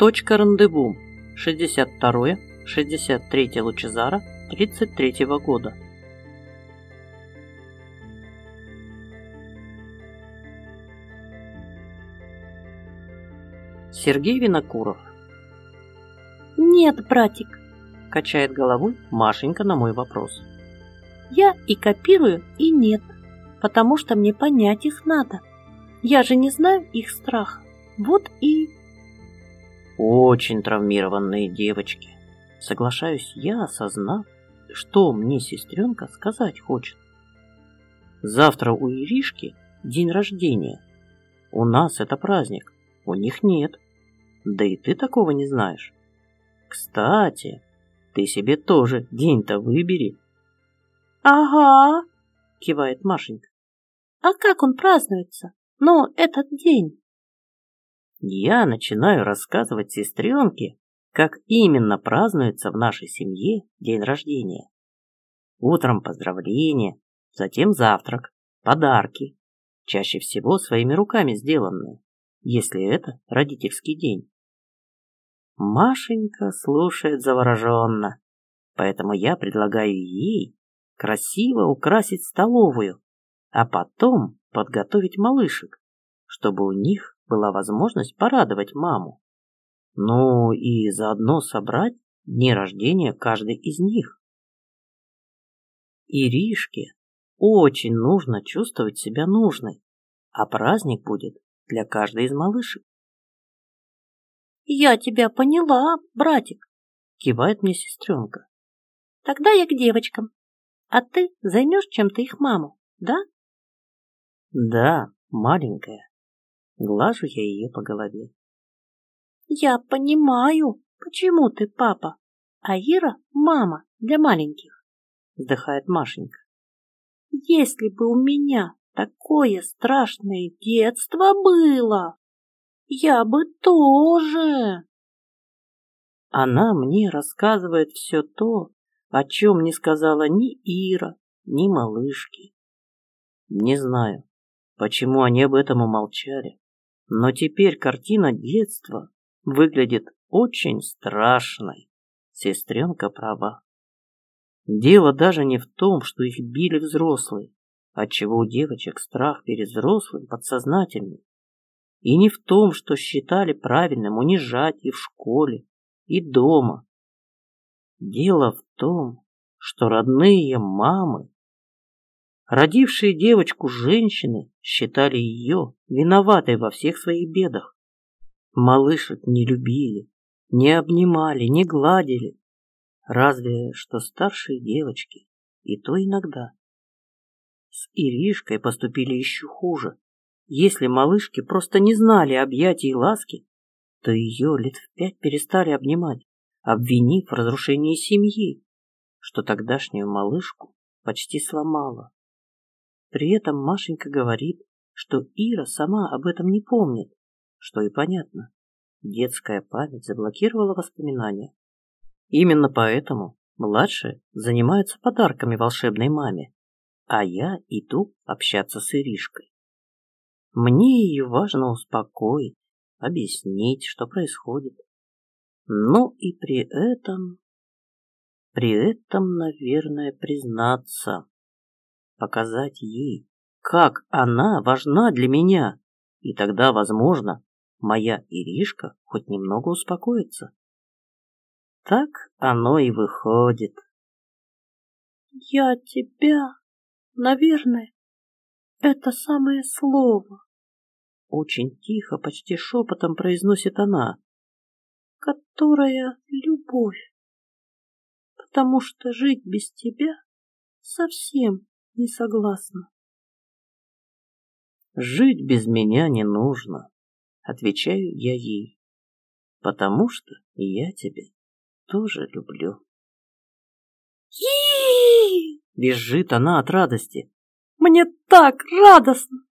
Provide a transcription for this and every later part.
Точка рандеву. 62-63 Лучезара 33 года. Сергей Винокуров. Нет, братик, Качает головой Машенька на мой вопрос. я и копирую, и нет, потому что мне понять их надо. Я же не знаю их страха. Вот и... Очень травмированные девочки. Соглашаюсь я, осознав, что мне сестренка сказать хочет. Завтра у Иришки день рождения. У нас это праздник, у них нет. Да и ты такого не знаешь. Кстати, ты себе тоже день-то выбери. Ага, Кивает Машенька. а как он празднуется? Ну, этот день. Я начинаю рассказывать сестренке, как именно празднуется в нашей семье день рождения. Утром поздравления, затем завтрак, подарки, чаще всего своими руками сделанные, если это родительский день. Машенька слушает завороженно, поэтому я предлагаю ей красиво украсить столовую, а потом подготовить малышек, чтобы у них была возможность порадовать маму. Ну и заодно собрать дни рождения каждой из них. Иришке очень нужно чувствовать себя нужной, а праздник будет для каждой из малышек. Я тебя поняла, братик. Кивает мне сестренка. Тогда я к девочкам. А ты займешь чем-то их маму, да? Да, маленькая. Глажу я ее по голове. Я понимаю, почему ты папа, а Ира мама для маленьких. Вздыхает Машенька. Если бы у меня такое страшное детство было, я бы тоже. Она мне рассказывает все то, о чем не сказала ни Ира, ни малышки. Не знаю, почему они об этом умолчали, но теперь картина детства выглядит очень страшной. Сестренка права. Дело даже не в том, что их били взрослые, отчего у девочек страх перед взрослым подсознательный, и не в том, что считали правильным унижать и в школе, и дома. Дело в том, что родные мамы, родившие девочку женщины, считали ее виноватой во всех своих бедах. Малышек не любили, не обнимали, не гладили. Разве что старшие девочки, и то иногда. С Иришкой поступили еще хуже. Если малышки просто не знали объятий и ласки, то ее лет в пять перестали обнимать, обвинив в разрушении семьи, что тогдашнюю малышку почти сломало. При этом Машенька говорит, что Ира сама об этом не помнит, что и понятно. Детская память заблокировала воспоминания. Именно поэтому младшие занимаются подарками волшебной маме, а я иду общаться с Иришкой. Мне ее важно успокоить, объяснить, что происходит. Ну и при этом... При этом, наверное, признаться, показать ей, как она важна для меня, и тогда, возможно, моя Иришка хоть немного успокоится. Так оно и выходит. Я тебя, наверное, это самое слово, Очень тихо, почти шепотом произносит она. которое любовь. Потому что жить без тебя совсем не согласна. Жить без меня не нужно, отвечаю я ей, потому что я тебя тоже люблю. Визжит она от радости. Мне так радостно!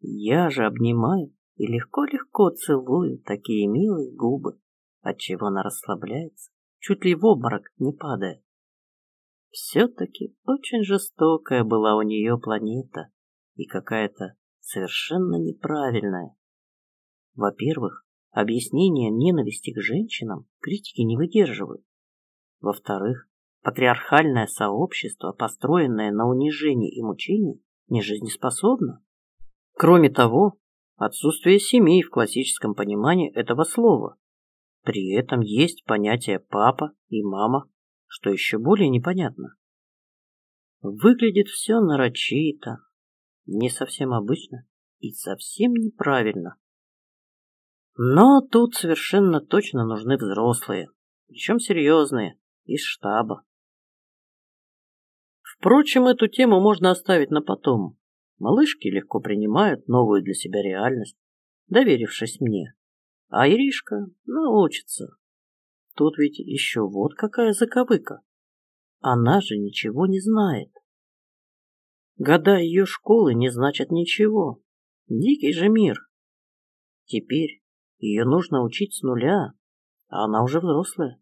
Я же обнимаю и легко-легко целую такие милые губы, отчего она расслабляется, чуть ли в обморок не падая. Все-таки очень жестокая была у нее планета и какая-то совершенно неправильная. Во-первых, объяснения ненависти к женщинам критики не выдерживают. Во-вторых, патриархальное сообщество, построенное на унижении и мучении, не жизнеспособно. Кроме того, отсутствие семей в классическом понимании этого слова. При этом есть понятие папа и мама, что еще более непонятно. Выглядит все нарочито, не совсем обычно и совсем неправильно. Но тут совершенно точно нужны взрослые, причем серьезные, из штаба. Впрочем, эту тему можно оставить на потом. Малышки легко принимают новую для себя реальность, доверившись мне. А Иришка научится. Тут ведь еще вот какая заковыка. Она же ничего не знает. Года ее школы не значат ничего. Дикий же мир. Теперь ее нужно учить с нуля, а она уже взрослая.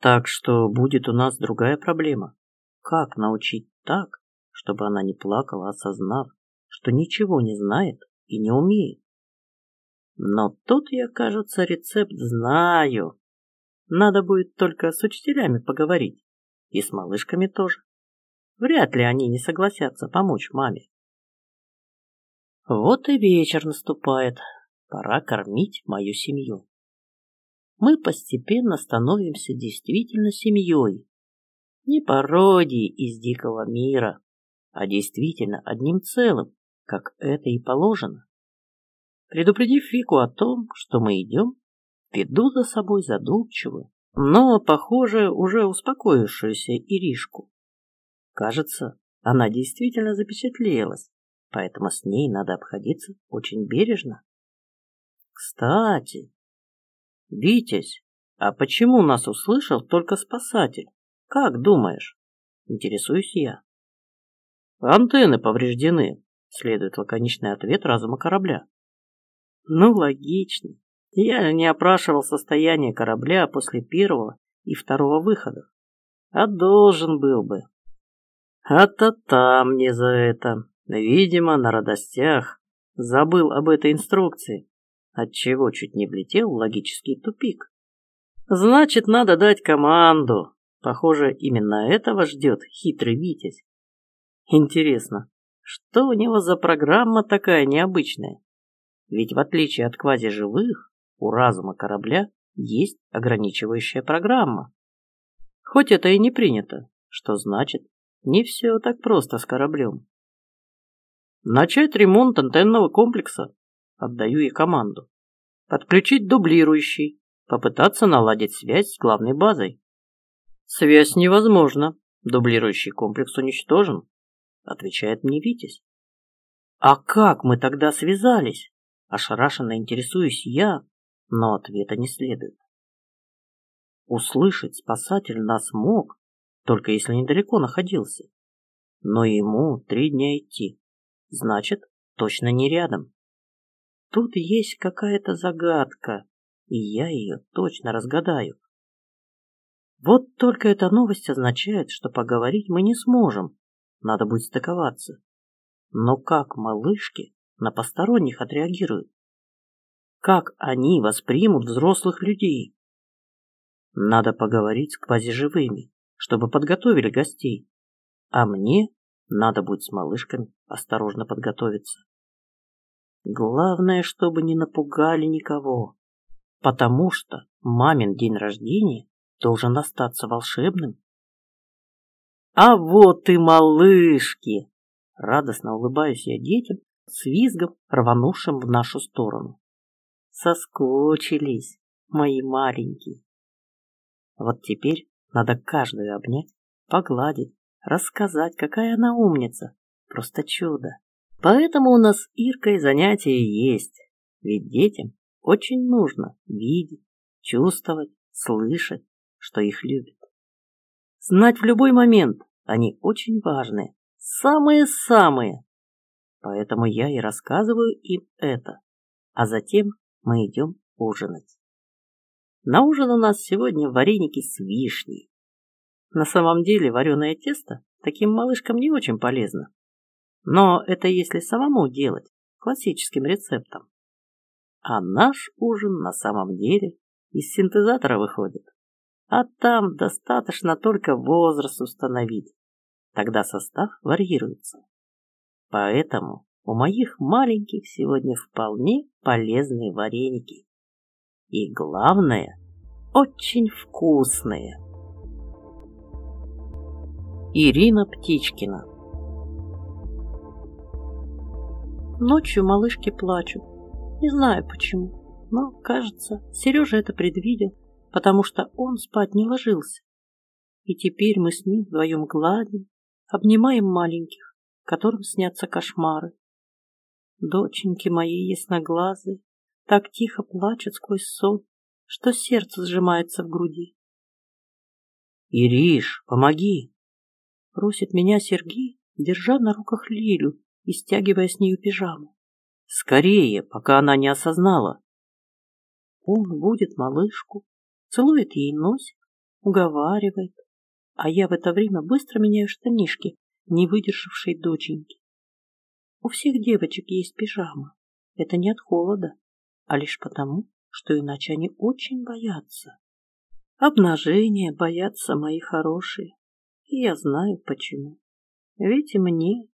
Так что будет у нас другая проблема. Как научить так, чтобы она не плакала, осознав, что ничего не знает и не умеет? Но тут я, кажется, рецепт знаю. Надо будет только с учителями поговорить. И с малышками тоже. Вряд ли они не согласятся помочь маме. Вот и вечер наступает. Пора кормить мою семью. Мы постепенно становимся действительно семьей. Не пародией из дикого мира, а действительно одним целым, как это и положено. Предупредив Вику о том, что мы идем, веду за собой задумчивую, но, похоже, уже успокоившуюся Иришку. Кажется, она действительно запечатлелась, поэтому с ней надо обходиться очень бережно. Кстати, Витязь, а почему нас услышал только спасатель? Как думаешь? Интересуюсь я. Антенны повреждены, следует лаконичный ответ разума корабля. Ну, логично. Я не опрашивал состояние корабля после первого и второго выхода. А должен был бы. А-та-та мне за это. Видимо, на радостях. Забыл об этой инструкции отчего чуть не влетел в логический тупик. Значит, надо дать команду. Похоже, именно этого ждет хитрый Витязь. Интересно, что у него за программа такая необычная? Ведь в отличие от квазиживых, у разума корабля есть ограничивающая программа. Хоть это и не принято, что значит, не все так просто с кораблем. Начать ремонт антенного комплекса Отдаю ей команду. Подключить дублирующий. Попытаться наладить связь с главной базой. Связь невозможна. Дублирующий комплекс уничтожен. Отвечает мне Витязь. А как мы тогда связались? Ошарашенно интересуюсь я, но ответа не следует. Услышать спасатель нас мог, только если недалеко находился. Но ему три дня идти. Значит, точно не рядом. Тут есть какая-то загадка, и я ее точно разгадаю. Вот только эта новость означает, что поговорить мы не сможем. Надо будет стыковаться. Но как малышки на посторонних отреагируют? Как они воспримут взрослых людей? Надо поговорить с квазиживыми, чтобы подготовили гостей. А мне надо будет с малышками осторожно подготовиться. Главное, чтобы не напугали никого, потому что мамин день рождения должен остаться волшебным. А вот и малышки! Радостно улыбаюсь я детям с визгом, рванувшим в нашу сторону. Соскучились, мои маленькие. Вот теперь надо каждую обнять, погладить, рассказать, какая она умница. Просто чудо. Поэтому у нас с Иркой занятия есть. Ведь детям очень нужно видеть, чувствовать, слышать, что их любят. Знать в любой момент они очень важные, самые-самые. Поэтому я и рассказываю им это. А затем мы идем ужинать. На ужин у нас сегодня вареники с вишней. На самом деле вареное тесто таким малышкам не очень полезно. Но это если самому делать, классическим рецептом. А наш ужин на самом деле из синтезатора выходит. А там достаточно только возраст установить. Тогда состав варьируется. Поэтому у моих маленьких сегодня вполне полезные вареники. И главное, очень вкусные. Ирина Птичкина Ночью малышки плачут. Не знаю почему, но, кажется, Сережа это предвидел, потому что он спать не ложился. И теперь мы с ним вдвоем гладим, обнимаем маленьких, которым снятся кошмары. Доченьки мои ясноглазые так тихо плачут сквозь сон, что сердце сжимается в груди. «Ириш, помоги!» Просит меня Сергей, держа на руках Лилю и стягивая с нее пижаму. «Скорее, пока она не осознала!» Он будет малышку, целует ей носик, уговаривает, а я в это время быстро меняю штанишки, не выдержавшей доченьки. У всех девочек есть пижама. Это не от холода, а лишь потому, что иначе они очень боятся. Обнажения боятся мои хорошие, и я знаю почему. Ведь и мне.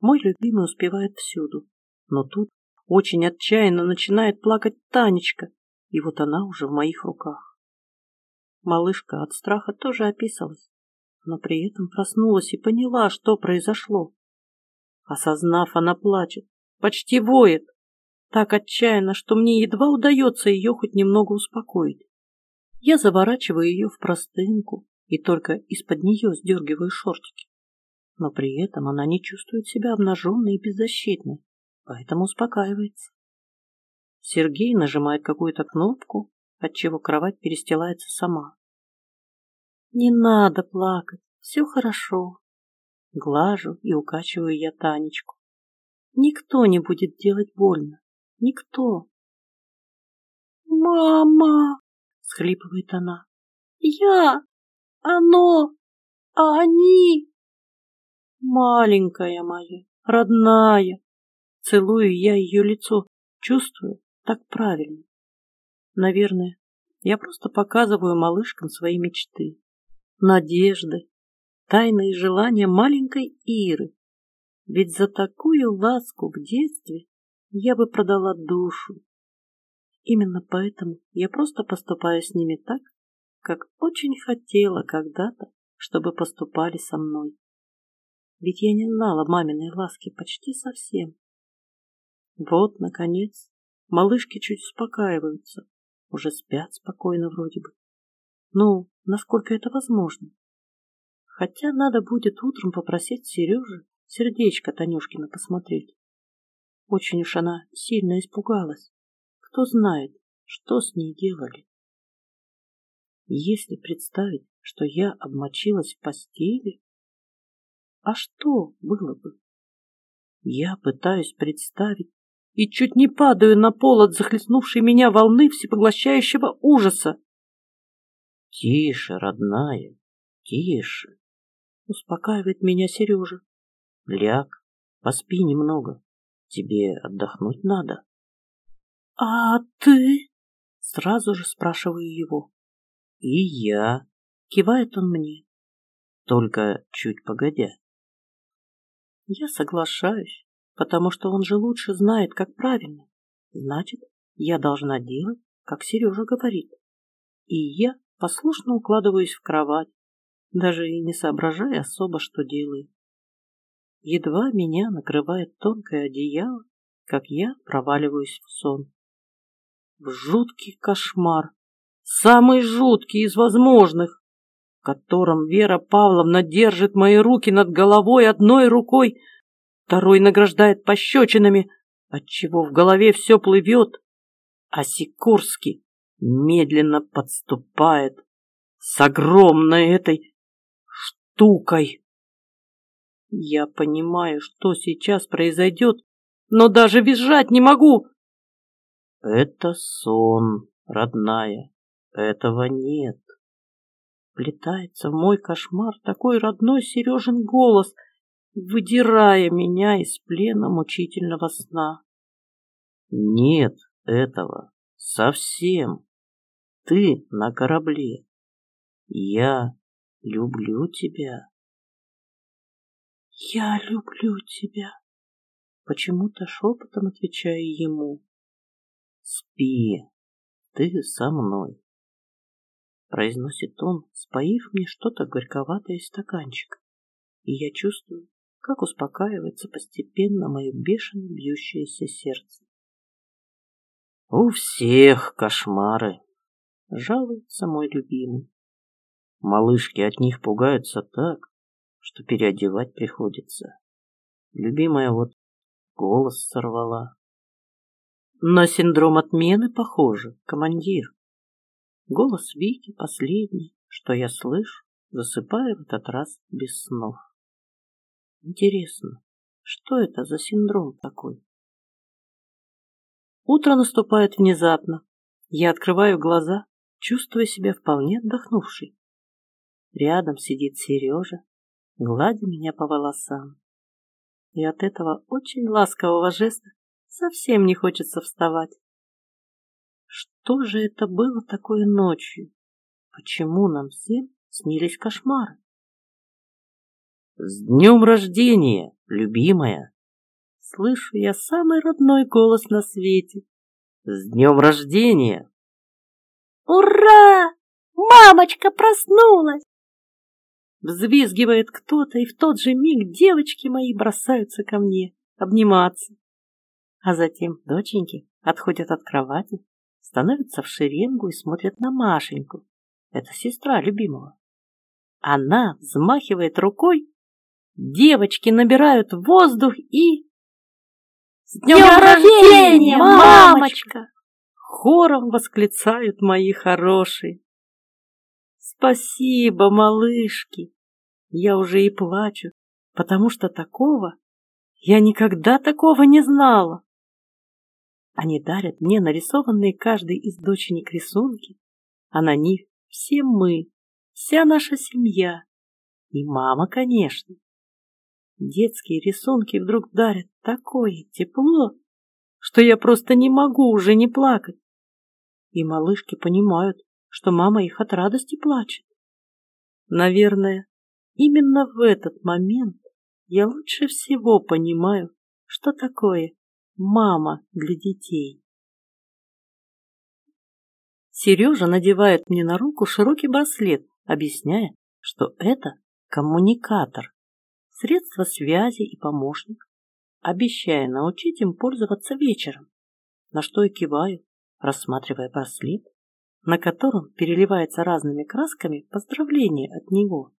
Мой любимый успевает всюду, но тут очень отчаянно начинает плакать Танечка, и вот она уже в моих руках. Малышка от страха тоже описалась, но при этом проснулась и поняла, что произошло. Осознав, она плачет, почти воет, так отчаянно, что мне едва удается ее хоть немного успокоить. Я заворачиваю ее в простынку и только из-под нее сдергиваю шортики. Но при этом она не чувствует себя обнаженной и беззащитной, поэтому успокаивается. Сергей нажимает какую-то кнопку, отчего кровать перестилается сама. «Не надо плакать, все хорошо», Глажу и укачиваю я Танечку. Никто не будет делать больно. Никто. «Мама!» — схлипывает она. «Я! Оно! А они!» «Маленькая моя, родная!» Целую я ее лицо, чувствую, так правильно. Наверное, я просто показываю малышкам свои мечты, надежды, тайные желания маленькой Иры. Ведь за такую ласку в детстве я бы продала душу. Именно поэтому я просто поступаю с ними так, как очень хотела когда-то, чтобы поступали со мной. Ведь я не знала маминой ласки почти совсем. Вот, наконец, малышки чуть успокаиваются, уже спят спокойно вроде бы. Ну, насколько это возможно. Хотя надо будет утром попросить Сережи сердечко Танюшкина посмотреть. Очень уж она сильно испугалась. Кто знает, что с ней делали. Если представить, что я обмочилась в постели, а что было бы? Я пытаюсь представить и чуть не падаю на пол от захлестнувшей меня волны всепоглощающего ужаса. Тише, родная, тише успокаивает меня Сережа. Ляг, поспи немного. Тебе отдохнуть надо. А ты? Сразу же спрашиваю его. И я. Кивает он мне. Только чуть погодя. Я соглашаюсь, потому что он же лучше знает, как правильно. Значит, я должна делать, как Сережа говорит. И я послушно укладываюсь в кровать, даже и не соображая особо, что делаю. Едва меня накрывает тонкое одеяло, как я проваливаюсь в сон. В жуткий кошмар, самый жуткий из возможных, в котором Вера Павловна держит мои руки над головой одной рукой, второй награждает пощечинами, отчего в голове все плывет, а Сикорский медленно подступает с огромной этой штукой. Я понимаю, что сейчас произойдет, но даже визжать не могу. Это сон, родная, этого нет. Плетается в мой кошмар такой родной Сережин голос, выдирая меня из плена мучительного сна. Нет этого. Совсем. Ты на корабле. Я люблю тебя. Я люблю тебя. Почему-то шепотом отвечаю ему. Спи, ты со мной. Произносит он, споив мне что-то горьковатое из стаканчика. И я чувствую, как успокаивается постепенно мое бешено бьющееся сердце. У всех кошмары, жалуется мой любимый. Малышки от них пугаются так, что переодевать приходится. Любимая вот голос сорвала. На синдром отмены похоже, командир. Голос Вики последний, что я слышу, засыпая в этот раз без снов. Интересно, что это за синдром такой? Утро наступает внезапно. Я открываю глаза, чувствуя себя вполне отдохнувшей. Рядом сидит Сережа, гладя меня по волосам. И от этого очень ласкового жеста совсем не хочется вставать. Что же это было такое ночью? Почему нам всем снились кошмары? С днем рождения, любимая! Слышу я самый родной голос на свете. С днем рождения! Ура! Мамочка проснулась! Взвизгивает кто-то, и в тот же миг девочки мои бросаются ко мне обниматься. А затем доченьки отходят от кровати, становятся в шеренгу и смотрят на Машеньку. Это сестра любимого. Она взмахивает рукой, девочки набирают воздух и... «С днем, днем рождения, мамочка!» Хором восклицают мои хорошие. Спасибо, малышки. Я уже и плачу, потому что такого я никогда такого не знала. Они дарят мне нарисованные каждый из доченек рисунки, а на них все мы, вся наша семья и мама, конечно. Детские рисунки вдруг дарят такое тепло, что я просто не могу уже не плакать. И малышки понимают, что мама их от радости плачет. Наверное, именно в этот момент я лучше всего понимаю, что такое мама для детей. Сережа надевает мне на руку широкий браслет, объясняя, что это коммуникатор, средство связи и помощник, обещая научить им пользоваться вечером, на что и киваю, рассматривая браслет на котором переливается разными красками поздравление от него.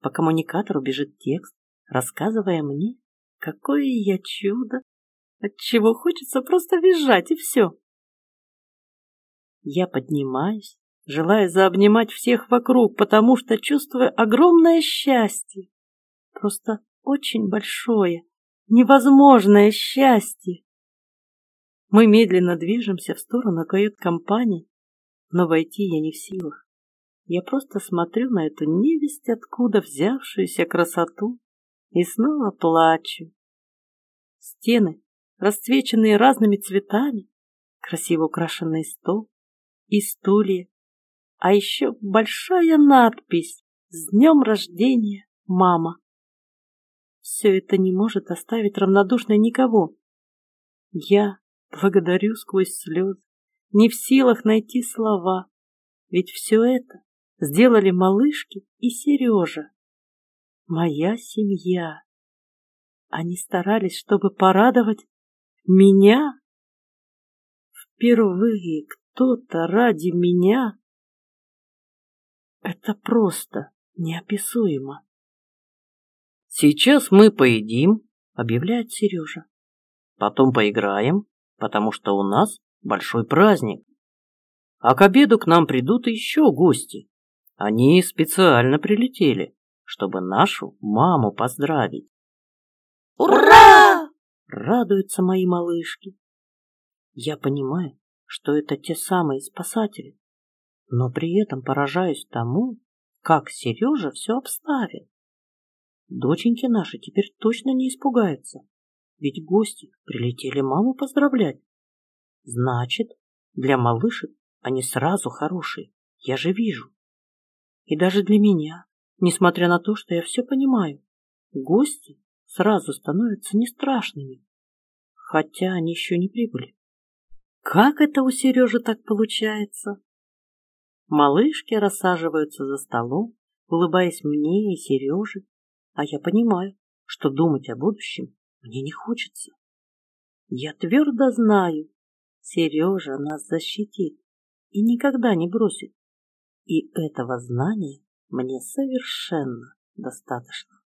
По коммуникатору бежит текст, рассказывая мне, какое я чудо, от чего хочется просто визжать и все. Я поднимаюсь, желая заобнимать всех вокруг, потому что чувствую огромное счастье. Просто очень большое, невозможное счастье. Мы медленно движемся в сторону кают-компании, но войти я не в силах. Я просто смотрю на эту невесть, откуда взявшуюся красоту, и снова плачу. Стены, расцвеченные разными цветами, красиво украшенный стол и стулья, а еще большая надпись «С днем рождения, мама!». Все это не может оставить равнодушной никого. Я благодарю сквозь слезы не в силах найти слова, ведь все это сделали малышки и Сережа. Моя семья. Они старались, чтобы порадовать меня. Впервые кто-то ради меня. Это просто неописуемо. Сейчас мы поедим, объявляет Сережа. Потом поиграем, потому что у нас большой праздник. А к обеду к нам придут еще гости. Они специально прилетели, чтобы нашу маму поздравить. Ура! Радуются мои малышки. Я понимаю, что это те самые спасатели, но при этом поражаюсь тому, как Сережа все обставил. Доченьки наши теперь точно не испугаются. Ведь гости прилетели маму поздравлять. Значит, для малышек они сразу хорошие, я же вижу. И даже для меня, несмотря на то, что я все понимаю, гости сразу становятся не страшными, хотя они еще не прибыли. Как это у Сережи так получается? Малышки рассаживаются за столом, улыбаясь мне и Сереже, а я понимаю, что думать о будущем мне не хочется. Я твердо знаю, Сережа нас защитит и никогда не бросит. И этого знания мне совершенно достаточно.